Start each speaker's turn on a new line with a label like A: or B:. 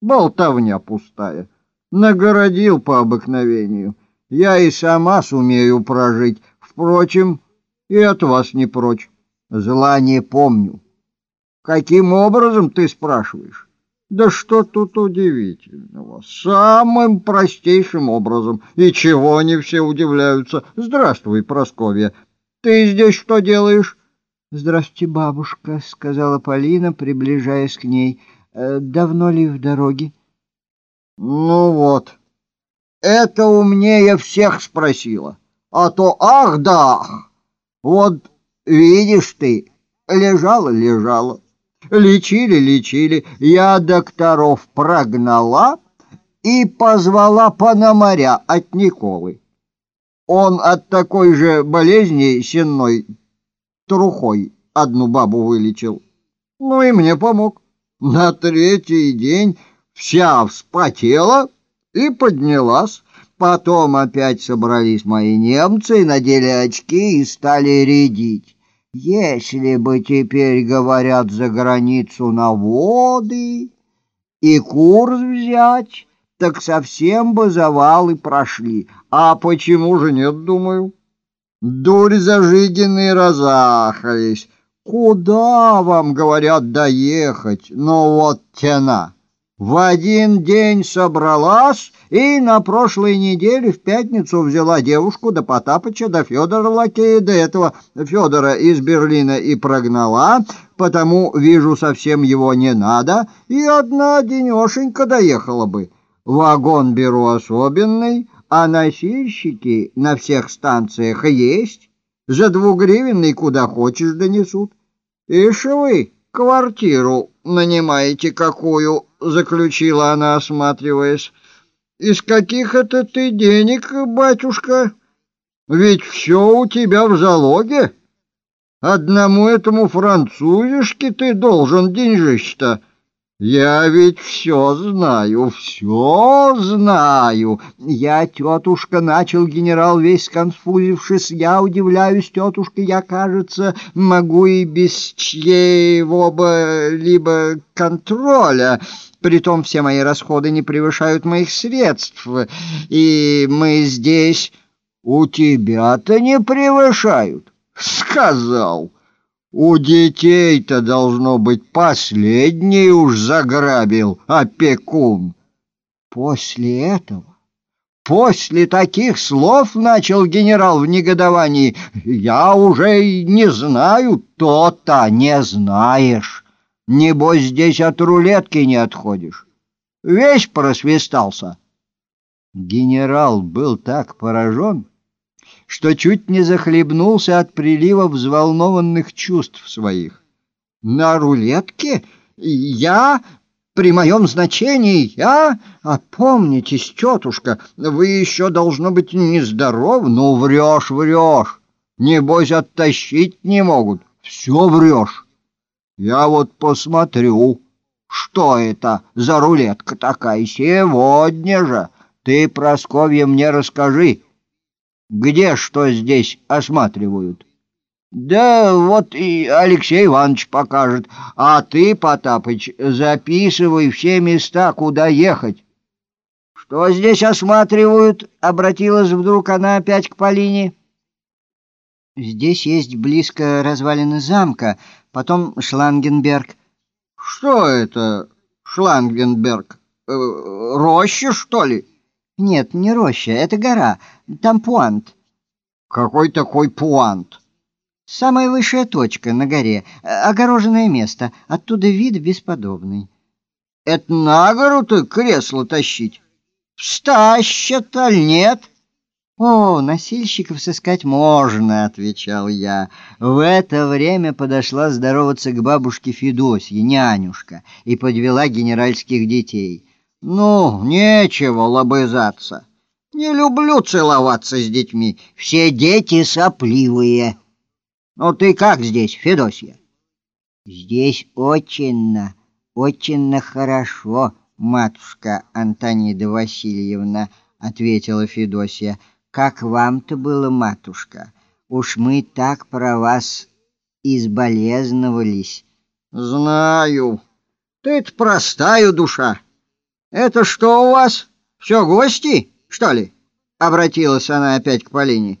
A: Болтовня пустая. Нагородил по обыкновению. Я и сама сумею прожить. Впрочем, и от вас не прочь. Зла не помню. Каким образом, ты спрашиваешь? Да что тут удивительного? Самым простейшим образом. И чего они все удивляются? Здравствуй, Просковья. Ты здесь что делаешь?
B: Здравствуйте, бабушка, сказала Полина, приближаясь к ней. «Э, давно ли в дороге?
A: Ну вот. Это умнее всех спросила. А то ах да. Вот видишь ты, лежала, лежала. Лечили, лечили. Я докторов прогнала и позвала Пономаря от Николы. Он от такой же болезни сенной трухой одну бабу вылечил. Ну и мне помог. На третий день вся вспотела и поднялась. Потом опять собрались мои немцы, надели очки и стали рядить. Если бы теперь, говорят, за границу на воды и курс взять, так совсем бы завалы прошли. А почему же нет, думаю? Дурь зажигенные разахались. Куда вам, говорят, доехать? Ну вот тена. В один день собралась и на прошлой неделе в пятницу взяла девушку до Потапыча, до Федора Лакея, до этого Федора из Берлина и прогнала, потому, вижу, совсем его не надо, и одна денешенька доехала бы. Вагон беру особенный, а носильщики на всех станциях есть, за двугривенный куда хочешь донесут. Ишь вы, квартиру нанимаете какую?» — заключила она, осматриваясь. «Из каких это ты денег, батюшка? Ведь все у тебя в залоге. Одному этому французишке ты должен деньжищ-то». Я ведь все знаю, все знаю. Я, тетушка, начал генерал весь сконфузившись. Я удивляюсь, тетушка, я, кажется, могу и без чьего-либо контроля. Притом все мои расходы не превышают моих средств. И мы здесь... У тебя-то не превышают, сказал. У детей-то, должно быть, последний уж заграбил опекун. После этого, после таких слов, начал генерал в негодовании, я уже не знаю, то-то не знаешь. Небось, здесь от рулетки не отходишь. Весь просвистался. Генерал был так поражен, что чуть не захлебнулся от прилива взволнованных чувств своих. «На рулетке? Я? При моем значении я? Опомнитесь, тетушка, вы еще, должно быть, нездоров. Ну, врешь, врешь. Небось, оттащить не могут. Все врешь. Я вот посмотрю, что это за рулетка такая сегодня же. Ты, Просковья, мне расскажи». Где что здесь осматривают? Да вот и Алексей Иванович покажет. А ты, Потапыч, записывай все места, куда ехать. Что здесь осматривают? Обратилась вдруг она опять к Полине.
B: Здесь есть близко развалины замка, потом Шлангенберг.
A: Что это Шлангенберг? Э, роща, что ли?
B: Нет, не роща, это гора. Там пуант.
A: Какой такой пуант?
B: Самая высшая точка на горе, огороженное место. Оттуда вид бесподобный.
A: Это на гору-то кресло тащить? Стащат, аль нет?
B: «О, носильщиков сыскать можно», — отвечал я. В это время подошла здороваться к бабушке Федосье, нянюшка, и подвела генеральских детей.
A: Ну, нечего лобызаться. Не люблю целоваться с детьми. Все дети сопливые. Ну ты как здесь, Федосья?
B: Здесь очень, очень хорошо, матушка Антонида Васильевна, ответила Федосья. Как вам-то было, матушка? Уж мы так про вас изболезновались.
A: Знаю. Ты-то простая душа. Это что у вас? Все гости, что ли? Обратилась она опять к Полине.